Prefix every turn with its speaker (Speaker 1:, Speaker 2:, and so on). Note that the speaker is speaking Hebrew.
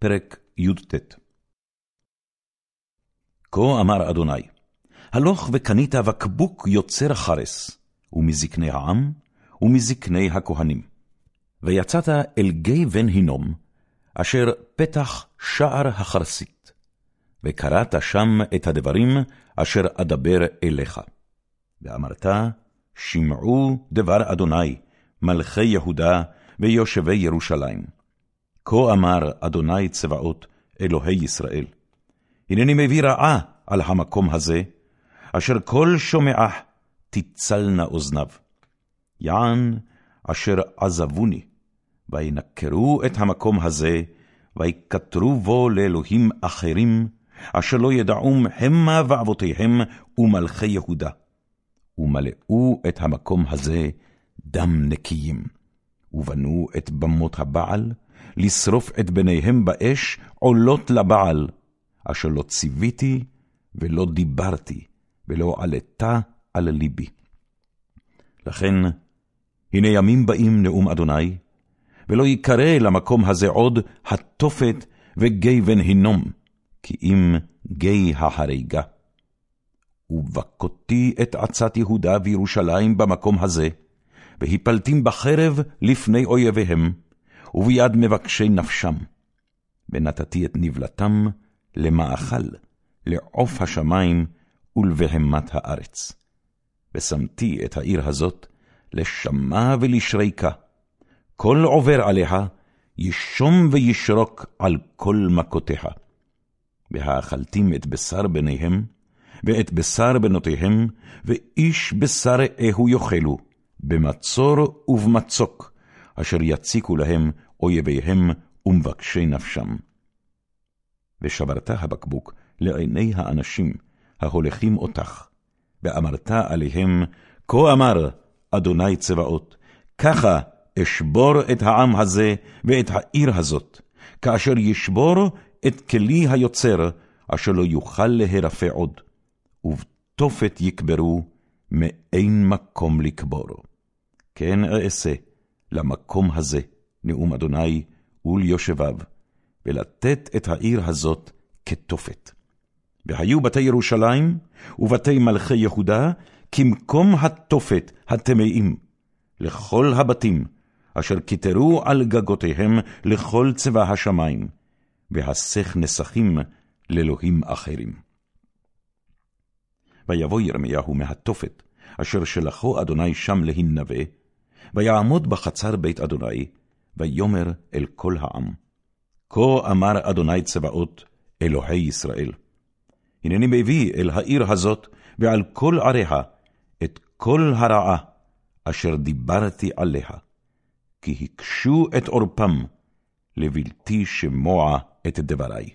Speaker 1: פרק י"ט כה אמר אדוני, הלוך וקנית בקבוק יוצר חרס, ומזקני העם, ומזקני הכהנים. ויצאת אל גיא בן הינום, אשר פתח שער החרסית, וקראת שם את הדברים אשר אדבר אליך. ואמרת, שמעו דבר אדוני, מלכי יהודה ויושבי ירושלים. כה אמר אדוני צבאות, אלוהי ישראל, הנני מביא רעה על המקום הזה, אשר כל שומעך תצלנה אוזניו. יען אשר עזבוני, וינקרו את המקום הזה, ויקטרו בו לאלוהים אחרים, אשר לא ידעום המה ואבותיהם ומלכי יהודה, ומלאו את המקום הזה דם נקיים, ובנו את במות הבעל, לשרוף את בניהם באש עולות לבעל, אשר לא ציוויתי ולא דיברתי, ולא עלתה על ליבי. לכן, הנה ימים באים נאום אדוני, ולא יקרא למקום הזה עוד התופת וגיא בן הינום, כי אם גיא ההריגה. ובכותי את עצת יהודה וירושלים במקום הזה, והפלתים בחרב לפני אויביהם, וביד מבקשי נפשם. ונתתי את נבלתם למאכל, לעוף השמים ולבהמת הארץ. ושמתי את העיר הזאת לשמה ולשריקה. כל עובר עליה, ישום וישרוק על כל מכותיה. והאכלתים את בשר בניהם, ואת בשר בנותיהם, ואיש בשר רעהו יאכלו, במצור ובמצוק, אשר יציקו להם אויביהם ומבקשי נפשם. ושברת הבקבוק לעיני האנשים ההולכים אותך, ואמרת עליהם, כה אמר אדוני צבאות, ככה אשבור את העם הזה ואת העיר הזאת, כאשר ישבור את כלי היוצר, אשר לא יוכל להירפא עוד, ובתופת יקברו, מאין מקום לקבור. כן אעשה למקום הזה, נאום אדוני, וליושביו, ולתת את העיר הזאת כתופת. והיו בתי ירושלים ובתי מלכי יהודה כמקום התופת הטמאים, לכל הבתים אשר כיתרו על גגותיהם לכל צבא השמיים, והסך נסכים לאלוהים אחרים. ויבוא ירמיהו מהתופת, אשר שלחו אדוני שם להנבא, ויעמוד בחצר בית אדוני, ויאמר אל כל העם, כה אמר אדוני צבאות, אלוהי ישראל. הנני מביא אל העיר הזאת, ועל כל עריה, את כל הרעה אשר דיברתי עליה, כי הקשו את עורפם, לבלתי שמוע את דברי.